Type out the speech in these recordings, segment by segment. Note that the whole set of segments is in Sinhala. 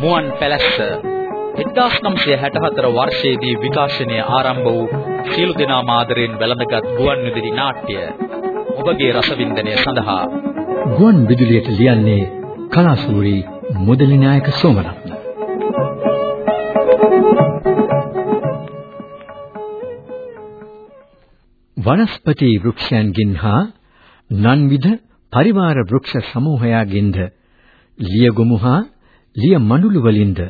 මුවන් පැලැස්ස 1964 වර්ෂයේදී විකාශනය ආරම්භ වූ සියලු දෙනා මාදරෙන් වැළඳගත් ගුවන් විදුලි නාට්‍ය ඔබගේ රසවින්දනය සඳහා ගුවන් විදුලියට ලියන්නේ කලාසූරි මුදලි නායක සෝමරත්න. වනස්පති වෘක්ෂයන්ගින් හා නන්විධ පරිවාර වෘක්ෂ සමූහයාගින්ද ලියගොමු හා ලිය මඬුළු වලින්ද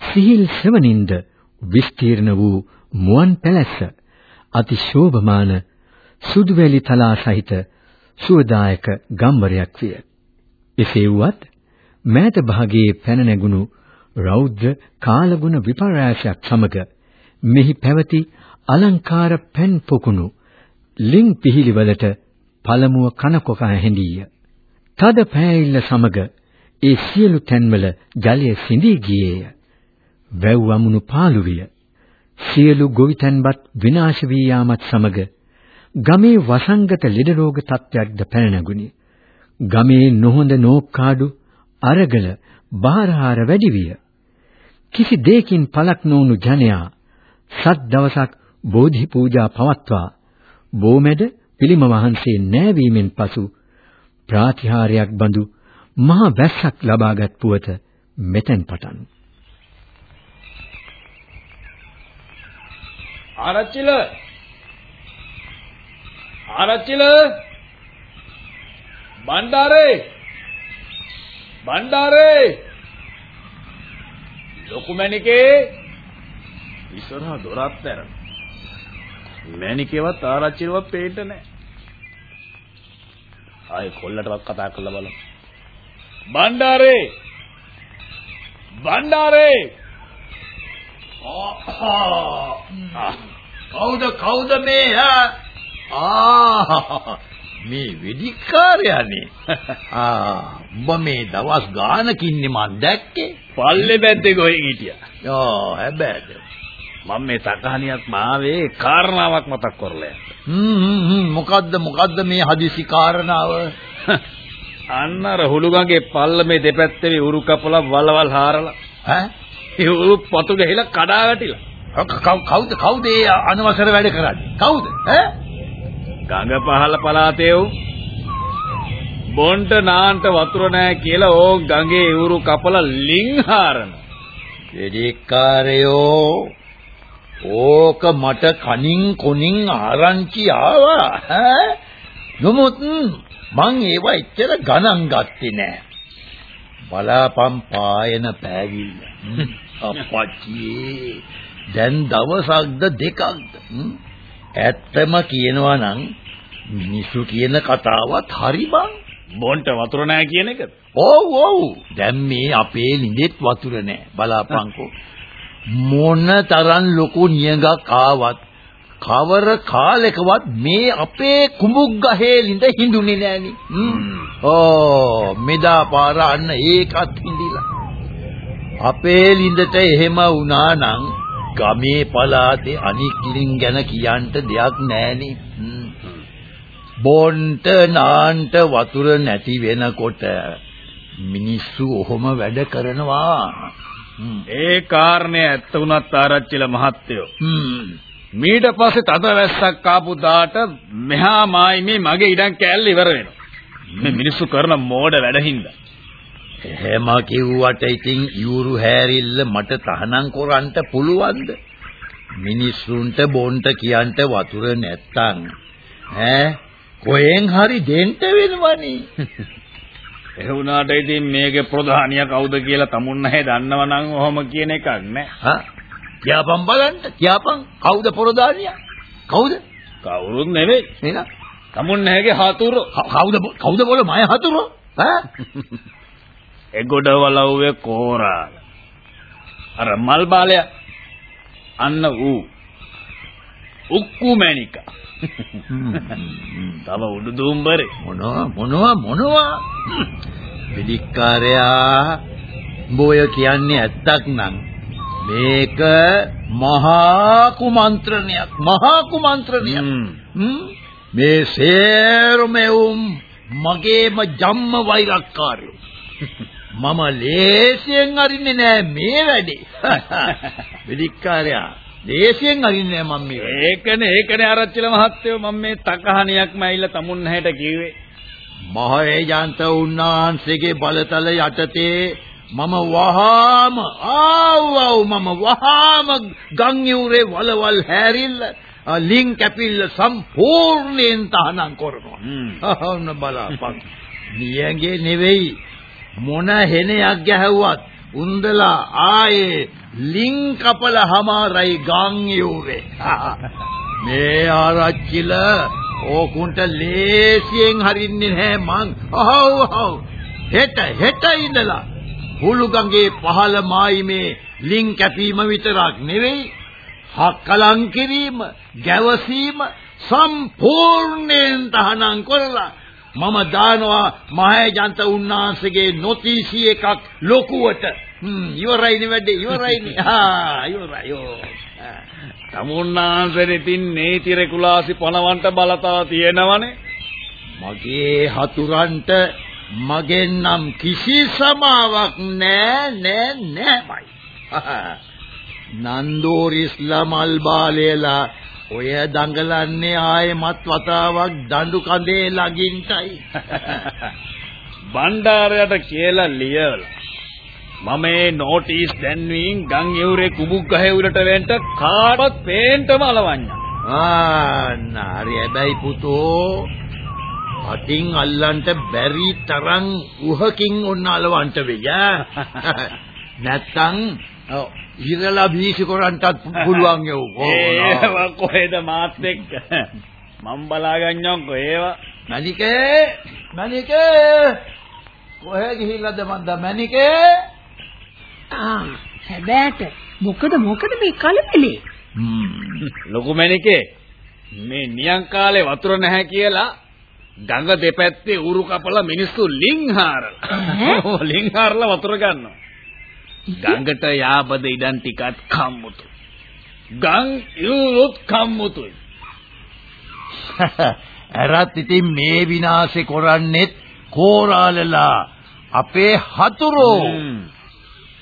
සිහිල් සෙවණින්ද විස්තීර්ණ වූ මුවන් පැලැස්ස අති ශෝභමාන සුදුවැලි තලා සහිත සුවදායක ගම්වරයක් විය. එසේ වුවත් මෑත භාගයේ පැන නැගුණු රෞද්‍ර කාලගුණ විපර්යාසයක් සමග මෙහි පැවති අලංකාර පෙන් පොකුණු ලිං පිහිලිවලට පළමුව කනකොකා හැඳීය. තද පෑයිල්ල සමග ඒ සියලු තැන්වල ජලය සිඳී ගියේය. වැව් වමුණු පාළු විය. සියලු ගොවිතැන්පත් විනාශ වී යාමත් සමග ගමේ වසංගත ලෙඩ රෝග තත්ත්වයක්ද පැන නැගුණි. ගමේ නොහොඳ නෝක්කාඩු අරගල බාරහාර වැඩි විය. කිසි දෙයකින් පළක් නොවුණු ජනයා සත් දවසක් බෝධි පූජා පවත්වා බෝමැඩ පිළිම වහන්සේ නෑවීමෙන් පසු ප්‍රාතිහාර්යයක් බඳු මහා වැස්සක් ලබාගත් පුවත මෙතෙන් පටන්. ආරච්චිල! ආරච්චිල! බණ්ඩාරේ! බණ්ඩාරේ! ලොකු මැණිකේ! ඉස්සරහා දොරත් ඇර මැණිකේවත් ආරච්චිලවත් පේන්න නැහැ ආයේ කොල්ලටවත් කතා කරලා බලමු බණ්ඩාරේ! බණ්ඩාරේ! කවුද කවුද මේ ආ මේ වෙදිකාරයානේ. ආ උඹ මේ දවස් ගානකින්නේ මන් දැක්කේ. පල්ලේ බැද්දේ ගොහින් හිටියා? ඕ හැබැයිද මම මේ තකහනියක් මාවේ කාරණාවක් මතක් කරලා හ්ම් මොකද්ද මොකද්ද මේ හදිසි කාරණාව? අන්න අර හුළුගඟේ පල්ලමේ දෙපැත්තේ උරු කපලා වලවල් හාරලා. ඈ? ඒ උරු පතු ගහලා කඩා වැටිලා. කවුද කවුද ඒ අනවසර වැඩ කරන්නේ? කවුද? ඈ? ගඟ පහළ පළාතේ උ. බොන්ට නාන්ට වතුර නැහැ කියලා ඕ ගඟේ උරු කපලා ලිං හාරන වෙදිකාරයෝ ඕක මට කනින් කොනින් ආරංචි ආවා ඈ? නමුත් මං ඒව එච්චර ගණන් ගත්තේ නෑ. බලාපම් පායන පෑවිල්ල. අප්පච්චි දැන් දවසක්ද දෙකක්ද? ඇත්තම කියනවා නම් මිනිස්සු කියන කතාවත් හරි බං. බොන්ට වතුර නැහැ කියන එකද? ඔව් ඔව්. දැන් මේ අපේ ළිඳෙත් වතුර නැහැ බලාපංකෝ මොන තරම් ලොකු නියඟක් ආවත් කවර කාලෙකවත් මේ අපේ කුඹුක් ගහේ ළිඳ හිඳුනේ නෑනි. ඕ මෙදා පාර අන්න ඒකත් හිඳිලා. අපේ ළිඳට එහෙම වුණා නම් ගමේ පළාතේ අනික් ළින් ගැන කියන්න දෙයක් නෑනි. බොන්ට නාන්ට වතුර නැති වෙනකොට මිනිස්සු ඔහොම වැඩ කරනවා. ඒ කාරණේ ඇත්ත වුණත් ආරච්චිල මහත්තයෝ. මීට පස්සේ තද වැස්සක් ආපු දාට මෙහා මායි මේ මගේ ඉඩම් කෑල්ල ඉවර වෙනවා. මේ මිනිස්සු කරන මෝඩ වැඩහින්ද. එහෙම කිව්වට ඉතින් යූරු හැරිල්ල මට තහනම් කරන්න පුළුවන්ද? මිනිස්සුන්ට බොන්ට කියන්න වතුර නැත්තම් ඈ කොහෙන් හරි දෙන්න වෙනවනේ. ඒ වුණාට ඉතින් මේකේ ප්‍රධානියා කවුද කියලා තමුන් නැහැ දන්නව නම් ඔහොම කියන එකක් නෑ. හා කියපන් බලන්න කියපන් කවුද ප්‍රධානියා? කවුද? කවුරුත් නෙවෙයි. නේද? තමුන් නැහැගේ හතුරු. කවුද කවුද બોල මය හතුරු? ඈ? එගොඩ වලව්වේ කෝරා. අර මල් බාලය අන්න ඌ. උක්කු මැණිකා. තව උඩු දුම්බරේ මොනවා මොනවා මොනවා පිළික්කාරයා බෝය කියන්නේ ඇත්තක් නම් මේක මහා කුමන්ත්‍රණයක් මහා කුමන්ත්‍රණයක් මේ සේරම එවුම් මගේම ජම්ම වෛරක්කාරයෝ. මම ලේසියෙන් අරින්නේ නෑ මේ වැඩේ. වෙදික්කාරයා ලේසියෙන් අරින්නේ මම මේ. ඒකනේ ඒකනේ ආරච්චිල මහත්තයෝ මම මේ තකහණියක්ම ඇවිල්ලා තමුන් හැට කිව්වේ. මහේජන්ත උන්නාන්සේගේ බලතල යටතේ මම වහාම ආව් ආව් මම වහාම ගම් යූරේ වලවල් හැරිල්ල ලින් කැපිල්ල සම්පූර්ණයෙන් තහනම් කරනවා. ඔන්න බලපන්. නියගේ නෙවෙයි මොන හෙනයක් ගැහුවත් උන්දලා ආයේ ලින් කපල හමාරයි ගම් යූරේ. මේ ආරච්චිල ඕකුන්ට ලේසියෙන් හරින්නේ නැහැ මං. අහව් අහව්. හෙට හෙට ඉඳලා හුළුගඟේ පහළ මායිමේ ලින් කැපීම විතරක් නෙවෙයි හක්කලං කිරීම, ගැවසීම සම්පූර්ණයෙන් තහනම් කරලා මම දානවා මහේජන්ත උන්නාන්සේගේ නොතීසි එකක් ලොකුවට. හ්ම් ඉවරයිනේ වැඩේ ඉවරයිනේ. ආ ඉවරයි යෝ. තමුන්නාන්සෙන් ඉතින් නීති රෙගුලාසි පනවන්ට බලතා තියෙනවනේ. මගේ හතුරන්ට මගෙන් නම් කිසි සමාවක් නෑ නෑ නෑමයි. නන්දෝරිස්ලා මල් බාලේලා ඔය දඟලන්නේ ආයෙමත් වතාවක් දඬු කඳේ ළඟින්ටයි. බණ්ඩාරයට කියලා ලියලා මම මේ නෝටිස් දැන්වීම ගම් යුරේ කුඹුක් ගහේ උඩට වෙන්න කාටවත් පේන්නම අලවඤ්ඤා. ආ නාරි හැබැයි පුතෝ අතින් අල්ලන්ට බැරි තරම් උහකින් ඔන්න අලවන්ට වෙයි නැත්තම් ඉරලා බීසි කරන්ටත් පුළුවන් ඒව කොහෙද මාත් එක්ක? මම බලාගන්නම්කෝ ඒව? මණිකේ මණිකේ කොහෙ ගිහිල්ලාද මන්ද? මණිකේ ආ හැබෑට මොකද මොකද මේ කලබලේ ලොකු මණිකේ මේ නියං කාලේ වතුර නැහැ කියලා ගඟ දෙපැත්තේ උරු කපලා මිනිස්සු ලිං හාරලා ලිං හාරලා වතුර ගන්නවා ගඟට යාබද ඉඩම් ටිකත් කම්මුතු. ගං ඉරුත් කම්මුතුයි. අරත් ඉතින් මේ විනාශේ කරන්නේත් කෝරාලලා අපේ හතුරෝ.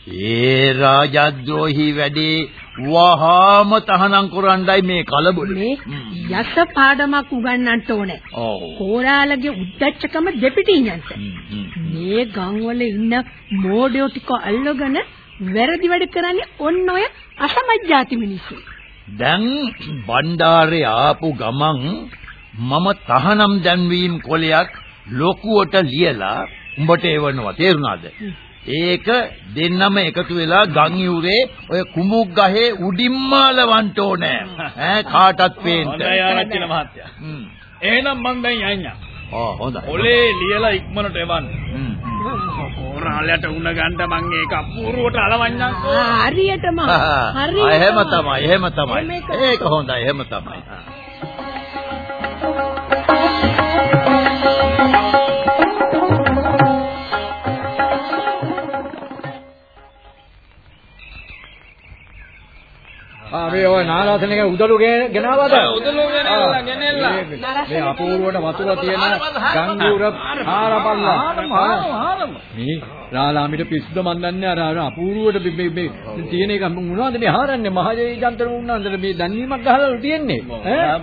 ඒ රාජද්‍රෝහි වැඩේ වහාම තහනම් කරන්නයි මේ කලබල. මේ යස පාඩමක් උගන්වන්නට ඕනේ. කෝරාලගේ උද්දච්චකම දෙපිටින්යන්ට. මේ ගම්වල ඉන්න මෝඩයෝ ටික අල්ලගෙන වැරදි වැඩ කරන්නේ ඔන්න ඔය අසමජ්ජාති මිනිස්සු. දැන් බණ්ඩාරේ ආපු ගමන් මම තහනම් දැන්වීම් කොලයක් ලොකුවට ලියලා උඹට එවනවා තේරුණාද? ඒක දෙන්නම එකතු වෙලා ගම් යුරේ ඔය කුඹුක් ගහේ උඩින්ම ලවන්න ඕනේ. ඈ කාටත් පේන්න. හොඳයි ආරච්චිල මහත්තයා. එහෙනම් මං දැන් යන්නම්. ආ හොඳයි. ඔලේ ලියලා ඉක්මනට එවන්න. හ්ම්. කෝරාලයට උණ ගන්න මං ඒක අපූර්වට අලවන්නම්කෝ. හරියටම ආ, හරියට එහෙම තමයි එහෙම තමයි. ඒක හොඳයි එහෙම තමයි. ආ මේ ඔය නාලාසනක උදළු ගෙන- ගෙනාවද? උදළු ගෙනල්ලා, ගෙනල්ලා. මේ- අපූර්වට වතුර තියෙන ගංගුර හාරපල්ලා. මේ නාලාමිට පිස්සුද මන් දන්නේ අර අර අපූර්වට මේ- මේ තියෙන එක මොනවද මේ හාරන්නේ මහජේ ජන්තර උන්නාන්දර මේ දැන්වීමක් ගහලා තියෙන්නේ. ඈ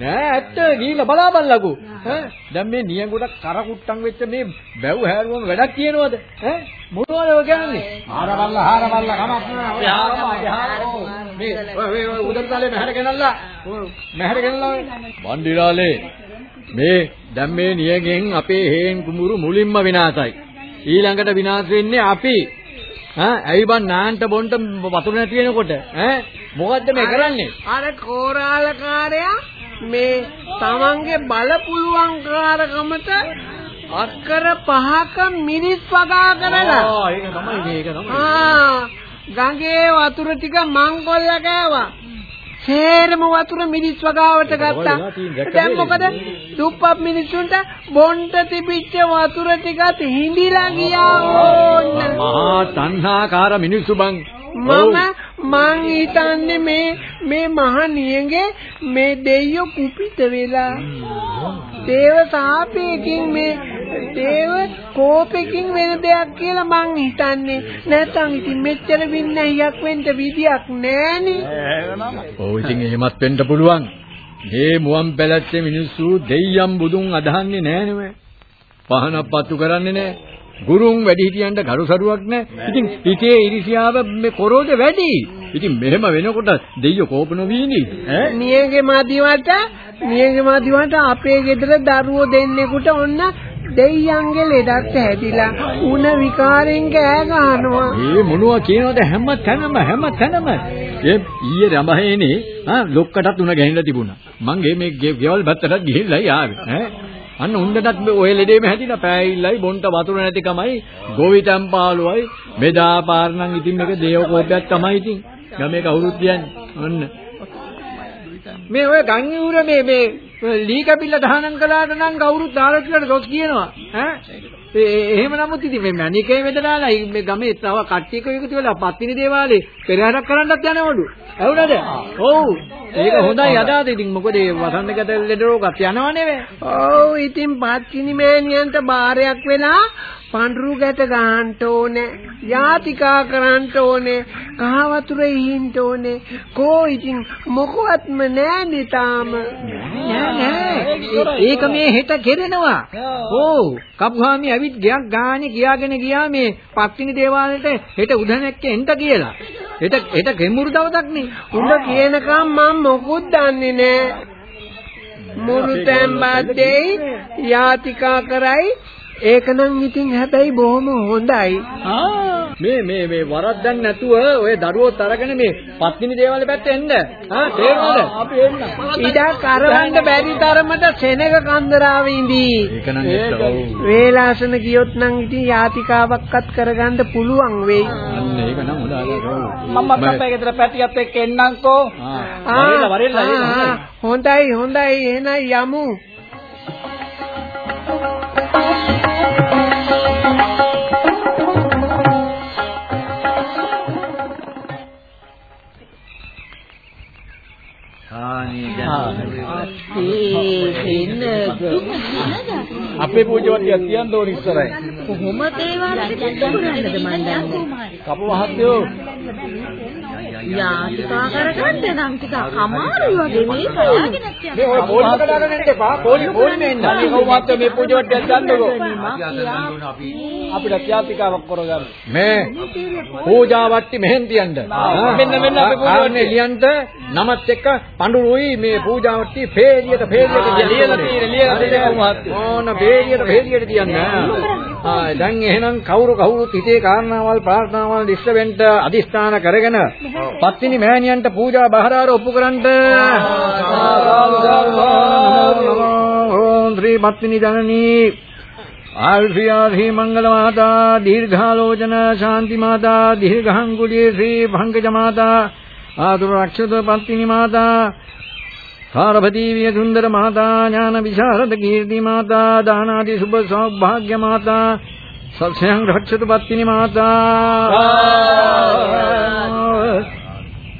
නෑ ඇත්ත ගිහිල්ලා බලාපල්ලකෝ ඈ? දැන් මේ නියඟුඩ කරකුට්ටම් වෙච්ච මේ බැව් හැරුවම වැඩක් කියනවද ඈ? මොනවද ඔය කියන්නේ? හාරපල්ලා හාරපල්ලා කමක් නෑ. මේ ඔය ඔය උදර්තලේ මහැර ගෙනල්ලා. මහැර ගෙනල්ලා බණ්ඩිරාලේ මේ දැන් මේ නියගෙන් අපේ හේන් කුඹුරු මුලින්ම විනාශයි ඊළඟට විනාශ වෙන්නේ අපි. ඈ? ඇයි බං නාන්ට බොන්ට වතුර නැති වෙනකොට? ඈ? මොකද්ද මේ කරන්නේ? අර කෝරාලකාරයා මේ තමන්ගේ බලපුලුවන්කාරකමට අක්කර පහක මිනිස් වගා කරලා. ආ ඒක තමයි මේක තමයි. ආ ගඟේ වතුර ටික මංගොල්ල කෑවා සේරම වතුර මිනිස් වගාවට ගත්තා. දැන් මොකද? දුප්පත් මිනිස්සුන්ට බොන්ට තිබිච්ච වතුර ටිකත් හිඳිලා ගියා ඕන්න. මහා තණ්හාකාර මිනිස්සු බං මම මං හිතන්නේ මේ මේ මහ නියගේ මේ දෙයියෝ කුපිත වෙලා දේව සාපේකින් මේ දේව කෝපෙකින් වෙන දෙයක් කියලා මං හිතන්නේ. නැත්තම් ඉතින් මෙච්චර වින්නහියක් වෙන්න විදියක් නෑනේ. ඔව් ඉතින් එහෙමත් වෙන්න පුළුවන්. මේ මුවන් පැලැත්තේ මිනිස්සු දෙයියන් බුදුන් අදහන්නේ නෑනේ පහනක් පත්තු කරන්නේ නෑ. ගුරුන් වැඩිහිටියන්ට කරුසරුවක් නෑ. ඉතින් හිතේ ඉරිසියාව මේ කොරෝද වැඩි. ඉතින් මෙහෙම වෙනකොට දෙයියෝ කෝප නොවීනි ඈ නියගේ මදිවට නියගේ මදිවට අපේ ගෙදර දරුවෝ දෙන්නෙකුට ඔන්න දෙයියන්ගේ ලෙඩත් හැදිලා උණ විකාරෙන් කෑ ගහනවා. මේ මොනවා කියනවද හැම තැනම හැම තැනම. ඒ ඊයේ රමහේනේ ආ ලොක්කටත් උණ ගැහිලා තිබුණා. මං ගේ මේ ගෙවල් පැත්තට ගිහිල්ලා ආවේ ඈ. අන්න උණ්ඩටත් ඔය ලෙඩේම හැදිලා පෑයිල්ලයි බොන්ට වතුර නැතිකමයි ගෝවිතම් පාළුවයි මෙදා පාරනම් ඉතින් මේක දේව කෝපයක් තමයි ඉතින්. ගමේ කවුරුත් කියන්නේ. ඔන්න. මේ ඔය ගංගිවුර මේ මේ ලී කැපිල්ල දහනම් කළාට නම් කවුරුත් ආරක්ෂිතට දොස් කියනවා ඈ එහෙම නමුත් ඉතින් මේ මණිකේ වෙදලාලා මේ ගමේ තව කට්ටියක එකතු වෙලා පත්තිනි දේවාලේ පෙරහැරක් කරන්නත් යනවලු. ඇහුණාද? ඔව්. ඒක හොඳයි අදාද? ඉතින් මොකද මේ වසන්තගත ලෙඩ රෝගත් යනවා නෙවෙයි ඔව් ඉතින් පත්තිනි මෑණියන්ට බාරයක් වෙලා පඳුරු ගැට ගන්න ඕනේ යාතිකා කරන්න ඕනේ කහ වතුර ඉහින්න ඕනේ. කෝ ඉතින් මොකවත්ම නෑ නෑ ඒක මේ හෙට කෙරෙනවා. ඕ කපුහාමි ඇවිත් ගයක් ගානේ කියාගෙන ගියා මේ පත්තිනි දේවාලෙට හෙට උදැනැක්ක එන්න කියලා. හෙට හෙට ගෙමුරු දවසක් නේ. උඹ කියනකම් මම මොකුත් දන්නේ නෑ. මුරු තැම්බද්දේ යාතිකා කරයි ඒකනම් ඉතින් හැබැයි බොහොම හොඳයි. මේ මේ මේ වරද්දක් නැතුව ඔය දරුවෝත් අරගෙන මේ පත්තිනි දේවාලේ පැත්තේ එන්න. ආ තේරුණාද? අපි එන්න. ඉඩක් අරවන්න බැරි තරමට සෙනග කන්දරාවේ ඉඳී. ඒක නම් ඇත්ත. වේලාසන ගියොත් නම් ඉතින් යාතිකාවක්වත් කරගන්න පුළුවන් වෙයි. අන්න ඒක නම් හොඳ අදහසක්. මම අපේ ගෙදර පැටියත් එක්ක එන්නම්කෝ. ආ වරෙල්ලා වරෙල්ලා හොඳයි හොඳයි එහෙනම් යමු. අපේ පූජාවලිය තියන්න ඕන ඉස්සරහින්. කොහොමද ඒ වාරේ කරන්නද මන් දන්නේ. යාතිකා කරගන්න නම් ටිකක් අමාරුයි වගේ මේක මේ ඔය පොලිස් කඩාගෙන එන්න එපා. පොලි පොලි මේ. අනේ කවු මහත්තයෝ මේ පූජාවලිය ගන්නකෝ. අපිට ත්‍යාතිකාවක් කරගන්න. මේ පූජාවට්ටි මෙහෙන් තියන්න. මෙන්න මෙන්න අපේ පූජාවට්ටි. ලියන්න නමත් එක්ක පඳුරුයි මේ පූජාවට්ටි පේලියට පේලියට ලියලා තියෙන ලියලා තියෙන මහත්තයෝ. ඕන පේලියට පේලියට තියන්න. ආ දැන් එහෙනම් කවුරු කවුරුත් හිතේ කාරණාවල් ප්‍රාර්ථනාවල් ඉෂ්ට වෙන්න අදිස්ථාන කරගෙන පත්තිනි මෑණියන්ට පූජා බහරාර ඔප්පු කරන්ට ඕම් ශ්‍රී පත්තිනි ජනනී. ආල්ෆියා ශ්‍රී මංගල මාතා දීර්ඝාලෝචන ශාන්ති මාතා දීර්ඝංගුලියේ ශ්‍රී භංගජ මාතා ආතුර රක්ෂිත පත්තිනි මාතා සාරභදී විය සුන්දර මාතා ඥාන විශාරද කීර්ති මාතා දානාදී සුභ සෞභාග්‍ය මාතා සත්‍යං රක්ෂිත පත්තිනි මාතා.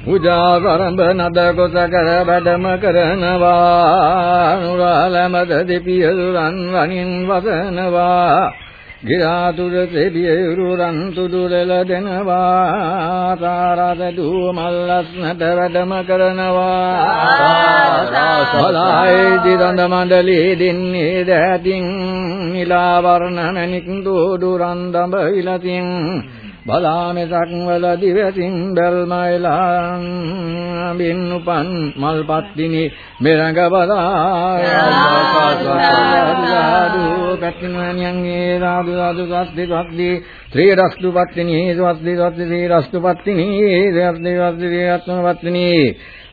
පූජා කරඹ නද කොට කර බඩම කරනවා. නුරාලමද දෙපිය දුරන් වනින් වසනවා. ගිරාතුර දෙවියුරු රන් තුදුලල දෙනවා. තාරද දු මල්ලස්නට වැඩම කරනවා. සලායි දිරඳ මණ්ඩලී දින්නේ දැතින්. නිලා වර්ණ මණික් දුදුරන් දඹ විලතින් බලාමෙසක් වල දිවසින් බල්මයිලන් බින්නුපන් මල්පත්තිනි මෙරඟ බලාදු පැතිමනියන්ගේ රාදු රාදු සත්ති සත්ති ත්‍රී රස්තු පත්තිනි සත්ති සත්ති ත්‍රී රස්තු පත්තිනි සත්ති සත්ති ත්‍රී රස්තු පත්තිනි.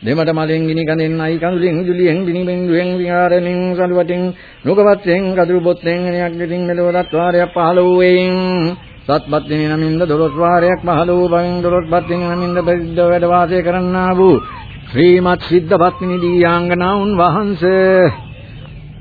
දෙමඩ මලෙන් ගිනි කඳෙන් අයි කඳුලින් ජුලියෙන් බිනි බින්දුවෙන් විහාරණින් සඳුවටින් නුගවත්ෙන් කදුරු බොත්තෙන් එනයක් දෙතින් මෙලොවත් වාරයක් පහළ වූයෙන් සත්පත් දින නමින්ද දොළොස් වාරයක් පහළ වූ බවින් දොළොස් පත් දින නමින්ද බෙද්ද වැඩ වාසය කරන්නා වූ ශ්‍රීමත් සිද්ධ පත්නි දීයාංගනාවුන් වහන්සේ.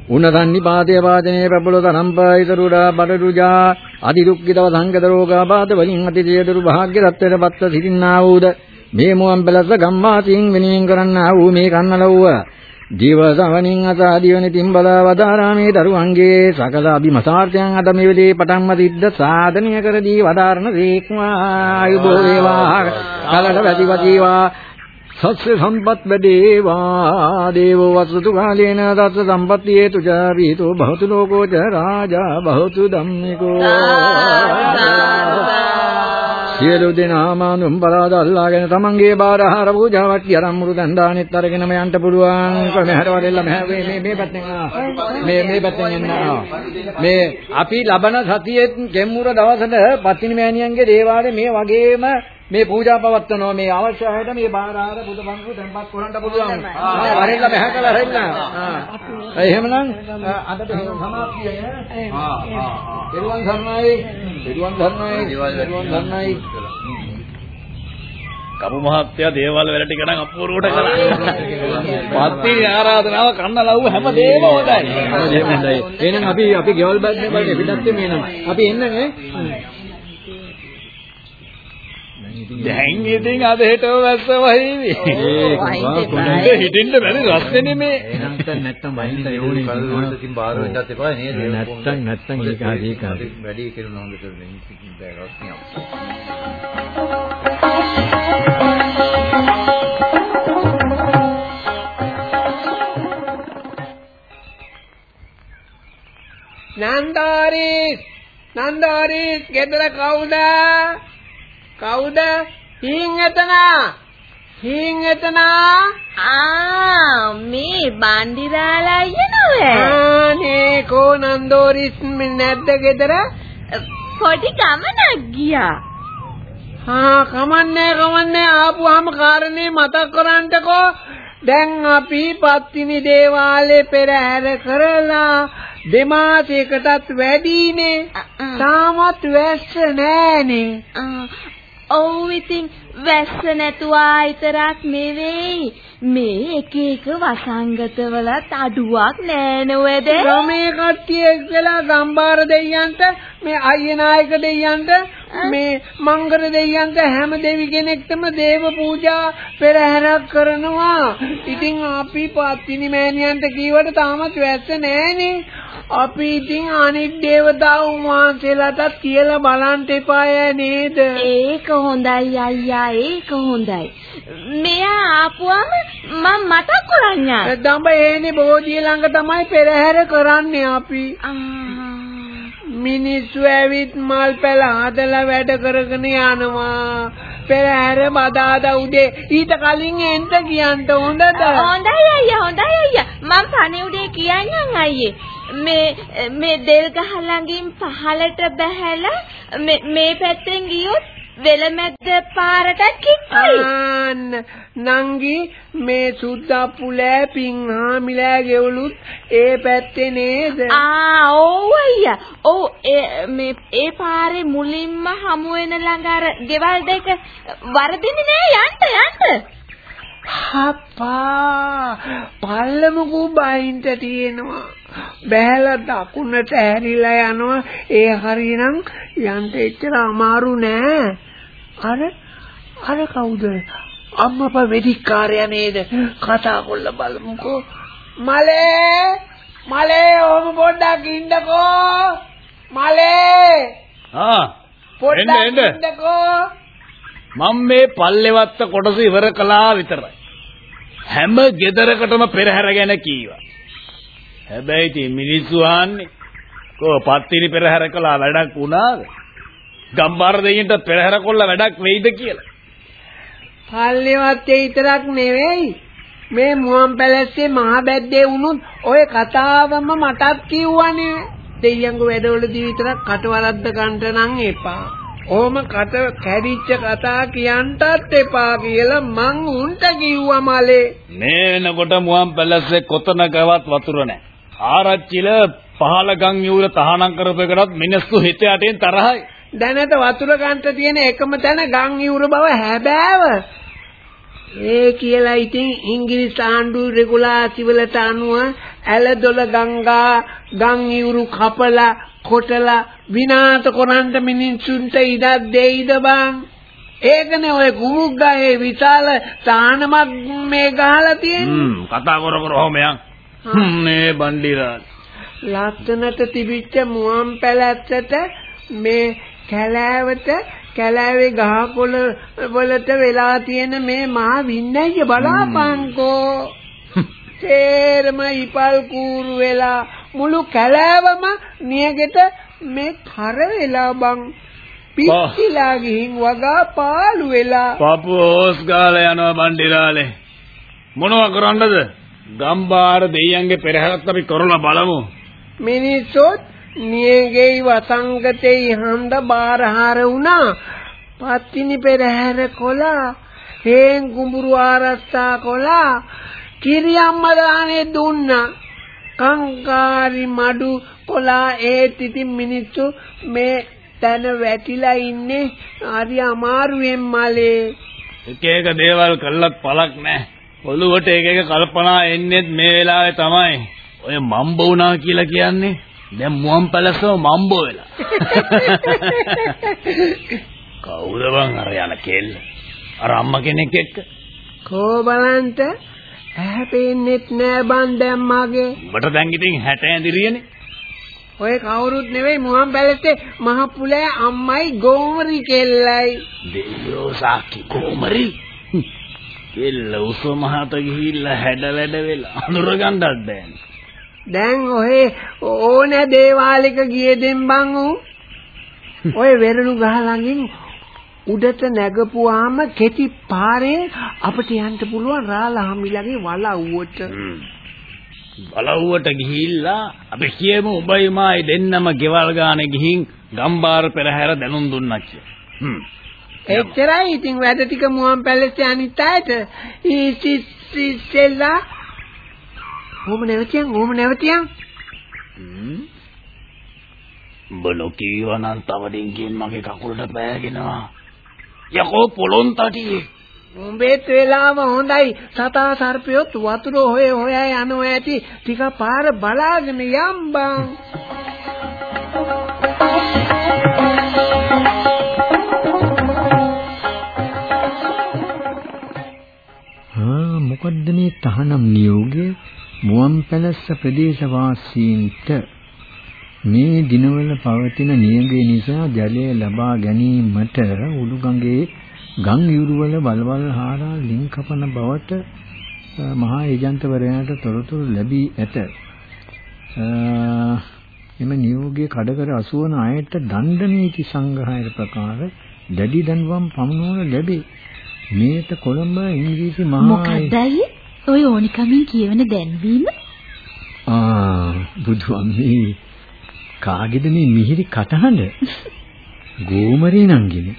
උනදන්නි පාදයේ වාදනයේ ප්‍රබල තරම්පායිතරුඩා බඩරුජා අදිදුක්ඛිතව සංගත රෝගාබාධ වලින් අතිදේදුරු භාග්‍ය රත්ත්වයට පත්ව සිටින්නා වූද මේ මුවන් පැලස ගම්මාතින් වෙනුවෙන් කරන්නා වූ මේ කන්නලව්ව. ජීව සවණින් අසාදීවනි තිම්බලා වදාරාමේ දරුවන්ගේ සකල අභිමසාර්ථයන් අද මෙවලේ පටන්ම සිද්ධ සාධනීය කර දී වදාරන සීක්මා. ආයුබෝ වේවා කලට වැඩිවදීවා සස්ස සම්පත් වැඩේවා දේවෝ වසතු කාලේන තස්ස සම්පත්ති හේතු ච විහිතෝ භවතු ලෝකෝ ච රාජා භවතු ධම්මිකෝ. සියලු දෙනාම නුම් බලාද අල්ලාගෙන තමන්ගේ බාරහාර පූජාවක් යරම් මුරු දැන් දානෙත් අරගෙනම යන්න පුළුවන්. මෙහෙර වරෙල්ල මේ මේ මේ පැත්තෙන් මේ මේ පැත්තෙන් එන්න මේ අපි ලබන සතියේ කෙම්මුර දවසට පත්තිනි මෑණියන්ගේ දේවාලේ මේ වගේම මේ පූජා පවත්වනවා මේ අවශ්‍ය හැට මේ බාරහාර බුදු බංගු tempat කරන්න පුළුවන්. වරෙල්ල මෙහෙ කළා රෙන්න එහෙමනම් අදට සමාප්තිය ආ ආ පෙරුවන් සර්ණයි පෙරුවන් සර්ණයි පෙරුවන් සර්ණයි කපු මහත්තයා දේවල් වල ටික නම් අපූර්වට කරා. පත්තිනි ආරාධනාව කන්න ලව්ව හැමදේම හොඳයි. හොඳයි. එහෙනම් අපි අපි ගෙවල් බද්දේ බලන්න පිටත් මේ නම්. අපි එන්නනේ. දැන් ඉතින් අද හෙටව වැස්ස වහිවි. ඒක හිටින්න බැරි රස්නේ මේ. නැත්තම් නැත්තම් වහින්න යෝනි කල්වලට ඉතින් බාර වෙන්නත් එපා නේද? නැත්තම් නැත්තම් ඒක හරි ඒක. වැඩි කෙරුණ හොඳට ඉතින් බෑ රස්නියක්. නන්දාරිස් නන්දාරිස් ගෙදර කවුද කවුද? හීන් එතන. හීන් එතන. ආ මේ බණ්ඩිරාලා අයියනෝ ආනේ කෝ නන්දෝරිස් මේ නැද්ද ගෙදර? පොඩි ගමනක් ගියා. හා කමන්නේ කමන්නේ. ආපුවාම කාරණේ මතක් කරන්ටකෝ දැන් අපි පත්තිනි දේවාලේ පෙරහැර කරලා දෙමාසයකටත් වැඩිනේ. තාමත් වැස්ස නෑනේ ඔව් ඉතින් වැස්ස නැතුවා විතරක් නෙවෙයි මේ එක එක වසංගතවලත් අඩුවක් නෑ නේද ගමේ කට්ටිය එක්කලා ගම්බාර දෙයියන්ට මේ අයියනායක දෙයියන්ට මේ මංගල දෙයියන්ට හැම දෙවි කෙනෙක්ටම දේව පූජා පෙරහැරක් කරනවා. ඉතින් අපි පත්තිනි මෑණියන්ට කීවට තාමත් වැස්ස නෑනේ. අපි ඉතින් අනිත් දේවතාවුන් වහන්සේලාටත් කියලා බලන්න එපාය නේද? ඒක හොඳයි අයියා ඒක හොඳයි මෙයා ආපුවම මම මතක් කරන්නම් දඹ හේනේ බෝධිය ළඟ තමයි පෙරහැර කරන්නේ අපි. මිනිස්සු ඇවිත් මල් පැල හදලා වැඩ කරගෙන යනවා. පෙරහැර බදාදා උදේ ඊට කලින් එන්න කියන්න හොඳද? හොඳයි අයියා හොඳයි අයියා මම පණිවුඩේ කියන්නම් අයියේ මේ මේ දෙල් ගහ ළඟින් පහලට බැහැලා මේ මේ පැත්තෙන් ගියොත් වෙලමැද්ද පාරට කිට්ටුයි ආන්න නංගි මේ සුද්දප්පුලෑ පින්හා මිලෑ ගෙවලුත් ඒ පැත්තේ නේද? ආ ඔව් අයියා. ඔව් මේ ඒ පාරේ මුලින්ම හමු වෙන ළඟ අර ගෙවල් දෙක වරදින්නේ නෑ යන්න යන්න. හප්පා පල්ලමුකු බයින්ට තියෙනවා. බෑලා දකුණට හැරිලා යනවා. ඒ හරිනම් යන්න එච්චර අමාරු නෑ. අර අර කවුද? අම්මපා වෙදිකාරයා නේද? කතා කරලා බලමුකෝ. මලේ මලේ ඔහොම පොඩ්ඩක් ඉන්නකෝ. මලේ ආ පොඩ්ඩක්. ඉන්නකෝ. මම මේ පල්ලෙවත්ත කොටස ඉවර කළා විතරයි. හැම ගෙදරකටම පෙරහැර ගැන කීවා. හැබැයි ඉතින් මිනිස්සු අහන්නේ කො පත්තිනි පෙරහැර කළා වැඩක් වුණාද? ගම්බාර දෙයියන්ට පෙරහැර කොල්ල වැඩක් වෙයිද කියලා. පල්ලෙවත් ඒ විතරක් නෙවෙයි. මේ මුවන් පැලැස්සේ මහ බැද්දේ වුණුත් ඔය කතාවම මටත් කිව්වනේ. දෙයියන්ගේ වැඩවලදී විතරක් කටවරද්ද ගන්නට නම් එපා. ඕම කට කැඩිච්ච කතා කියන්ටත් එපා කියලා මං උන්ට කිව්වා මලේ. මේ වෙනකොට මුවන් පැලස්සේ කොතනකවත් වතුර නැහැ. ආරච්චිල පහල ගම් යූර තහනම් කරපු එකටත් මිනිස්සු හිත යටින් තරහයි. දැනට වතුර ගන්නට තියෙන එකම තැන ගම් ඉවුර බව හැබෑව. ඒ කියලා ඉතින් ඉංග්‍රීසි ආණ්ඩු රෙගුලාසි වලට අනුව ඇලදොල ගංගා ගම් ඉවුරු කපලා කොටලා විනාශ කරන්න මිනිස්සුන්ට ඉඩක් දෙයිද බං? ඒකනේ ඔය කුමුක් ගහේ විශාල තානමක් මේ ගහලා තියෙන්නේ. හ්ම් කතා කර කර ඔහොම යන්. මේ බණ්ඩිරාල්. ලස්සනට තිබිච්ච මුවන් පැලැත්තට මේ කැලෑවට කැලෑවේ ගහකොළ වලට වෙලා තියෙන මේ මහා වින්නැය බලාපංකෝ. තේරම ඉපල් කූරු වෙලා මුළු කැලෑවම නියගෙට මේ කර වෙලා බං පිච්චිලා ගිහින් වගා පාළු වෙලා පපු හොස් ගාලා යනවා බණ්ඩිරාලේ. මොනවා කරන්නද? ගම්බාර දෙයියන්ගේ පෙරහැරත් අපි කරලා බලමු. මිනිස්සොත් නියගෙයි වසංගතේ හන්ද බාරහාර වුණා පත්තිනි පෙරහැර කොලා හේන් කුඹුරු ආරස්සා කොලා කිරියම්ම දානේ දුන්නා කංකාරි මඩු කොලා ඒත් ඉතින් මිනිස්සු මේ තන වැටිලා ඉන්නේ හරි අමාරුවෙන් මලේ එක එක දේවල් කළත් පළක් නැහැ. ඔළුවට එක එක කල්පනා එන්නේත් මේ වෙලාවේ තමයි. ඔය මම්බ වුණා කියලා කියන්නේ දැන් මුවන් පැලසව මම්බ වෙලා. කවුද බං අර යන කෙල්ල? අර අම්මා කෙනෙක් එක්ක. කෝ බලන්ට ඇහැ පේන්නෙත් නෑ බන් දැන් මගේ උඹට දැන් ඉතින් 60 ඇඳිරියනේ. ඔය කවුරුත් නෙවෙයි මුවන් පැලසේ මහ පුලේ අම්මයි ගෝමරි කෙල්ලයි දෙවියෝ සාකි කොමරි. කෙල්ල උස මහත ගිහිල්ලා හැඩ වැඩ වෙලා අඳුර ගන්නත් බෑනේ. දැන් ඔහේ ඕනෑ දේවාලෙක ගියේ දෙම්බන් ඌ ඔය වෙරළු ගහ ළඟින් උඩට නැගපුවාම කෙටි පාරේ අපිට යන්න පුළුවන් රාලා හම්බිලාගේ වලව්වට බලව්වට ගිහිල්ලා අපි කියමු උඹයි මායි දෙන්නම ගෙවල් ගානේ ගිහින් ගම්බාර පෙරහැර දැනුම් දුන්නා කියලා. හ්ම්. එච්චරයි. ඉතින් වැඩ ටික මුවන් පැලසේ අනිත් අයට ඉස්සෙල්ලා ඕම නැවතියන් ඕම නැවතියන්. උඹ නොකීවා නම් තව ඩිංගියෙන් මගේ කකුලට පෑගෙනවා. යකෝ පොලොන් තටියේ. උඹේත් වෙලාව හොඳයි. සතා සර්පයොත් වතුර හොය හොයා යනවා ඇති. ටික පාර බලාගෙන යම් මොකද්ද මේ තහනම් නියෝගය මුවන් පැලස්ස ප්‍රදේශ වාසීන්ට මේ දිනවල පවතින නියඟය නිසා ජලය ලබා ගැනීමට උඩුගඟේ ගම් යුරුවල වලවල් හාරා ලින් කපන බවට අ, මහා ඒජන්තවරයාට තොරතුරු ලැබී ඇත. අ, එම නියෝගයේ කඩකර 80 අයට දණ්ඩ නීති සංග්‍රහය ප්‍රකාර දැඩි දඬුවම් පමුණුවන ලැබේ. මේත කොළඹ ඉංග්‍රීසි මහා මොකක්දයි ඔය ඕනිකමින් කියවන දැන්වීම ආ බුදු අම්මේ කාගේද මේ මිහිරි කටහඬ? ගෝමරේ නංගිනේ.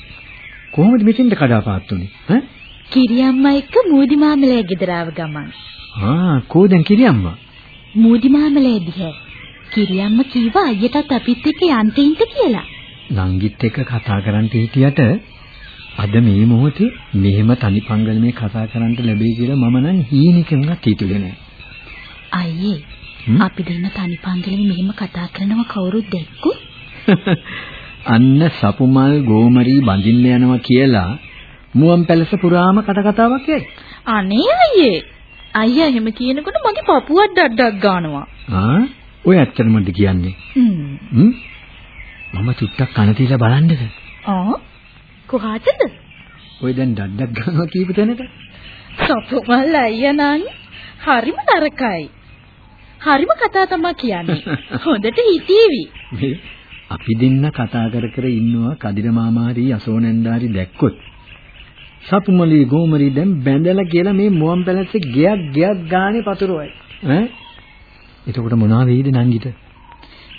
කොහොමද මෙතෙන්ට කඩාපාත්තුනේ? ඈ? කිරියම්මා එක්ක මූදි මාමලේ ගෙදර ආව ගමන් ආ කෝ දැන් කිරියම්මා? මූදි මාමලේ දිහැ කිරියම්ම කීවා අයියටත් අපිත් එක්ක යන්න ඉන්න කියලා නංගිත් එක්ක කතා කරන්න හිටියට අද මේ මොහොතේ මෙහෙම තනි පංගලමේ කතා කරන්න ලැබෙයි කියලා මම නම් හීනෙකවත් හිතුවේ නෑ. අයියේ? අපි දෙන්න තනි පන්දලේ මෙහෙම කතා කරනව කවුරුත් දැක්කු අන්න සපුමල් ගෝමරී බඳින්න යනවා කියලා මුවන් පැලස පුරාම කට කතාවක් යයි. අනේ අයියේ අයියා එහෙම කියනකොට මගේ පපුවක් ඩඩක් ගන්නවා ආ ඔය ඇත්තටමද කියන්නේ? හ්ම්? මම චුට්ටක් කන තියලා බලන්නද? ආ කොහාටද? ඔය දැන් ඩඩක් ගන්නවා කියපු තැනට? සපුමල් අයියා නම් හරිම නරකයි. හරිම කතා තමයි කියන්නේ. හොඳට හිතීවි. මේ අපි දෙන්න කතා කර කර ඉන්නවා කදිර මාමාරි අසෝනන්දාරි දැක්කොත්. සපුමලී ගෝමරි දැන් බැඳලා කියලා මේ මුවන් පැලස්සේ ගයක් ගයක් ගානේ පතුරවයි. ඈ? එතකොට මොනවා වෙයිද නංගිට?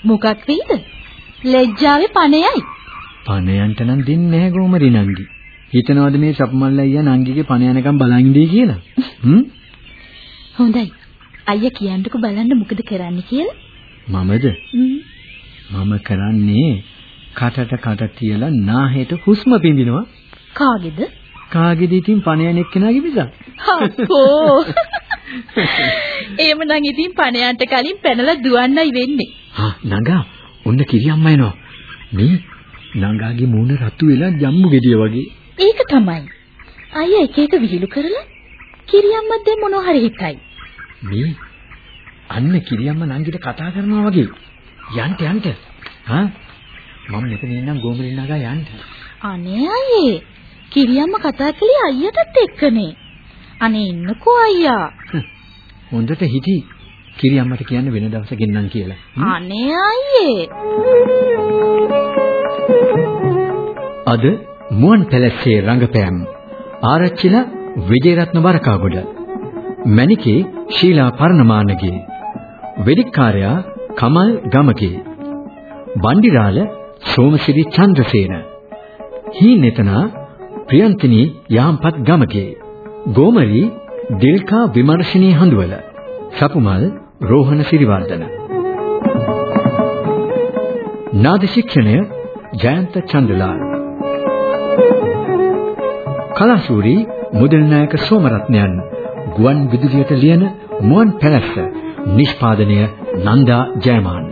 මොකක් වෙයිද? ලැජ්ජාවේ පණයයි පණයන්ට නම් දෙන්නේ නැහැ ගෝමරි නංගි. හිතනවාද මේ සපුමල් අයියා නංගිගේ පණ යනකම් බලන් ඉඳී කියලා? හ්ම්? හොඳයි. අයියා කියන්නකෝ බලන්න මොකද කරන්න කියලා. මමද? හ්ම්. මම කරන්නේ කටට කට තියලා නාහෙට හුස්ම පිඹිනවා කාගේද? කාගේද ඉතින් පණ යන එක්කෙනාගේ විසක් අපෝ එහෙමනම් ඉතින් පණයන්ට කලින් පැනලා දුවන්නයි වෙන්නේ. හා නංගා. ඔන්න කිරියම්ම එනවා. මේ නංගාගේ මූණ රතු වෙලා ජම්මු ගෙඩිය වගේ ඒක තමයි. අයියා එක එක විහිළු කරලා කිරියම්මත් දැන් මොනවා හරි හිතයි. මේ අන්න කිරියම්ම නංගිට කතා කරනවා වගේ. යන්ට යන්ට. හා මම මෙතන ඉන්නම් ගෝමරින් නගා යන්න. අනේ අයියේ කිරියම්ම කතා කළේ අයියටත් එක්කනේ. අනේ ඉන්නකෝ අයියා. හොඳට හිටි කිරියම්මට කියන්න වෙන දවසක ගෙන්නම් කියලා. අනේ අයියේ. අද මුවන් පැලස්සේ රංගපෑම් ආරච්චිලා විජේරත්න වරකාගොඩ. මණිකේ ශීලා පර්ණමානගේ. වෙදිකාර්යා කමල් ගමගේ. බණ්ඩිරාල සෝමසිරි චන්ද්‍රසේන. හීනෙතනා ප්‍රියන්තිනී යහම්පත් ගමගේ. ගෝමරි දිල්කා විමර්ශනී හඳුවල. සපුමල් රෝහණ සිරිවර්ධන. නාද ශික්ෂණය ජයන්ත චන්ද්‍රලාල් කලාශූරී මුදල් නායක සෝමරත්නයන් ගුවන් විදුලියට ලියන මුවන් පැලස්ස නිෂ්පාදනය නන්දා ජයමාන්න.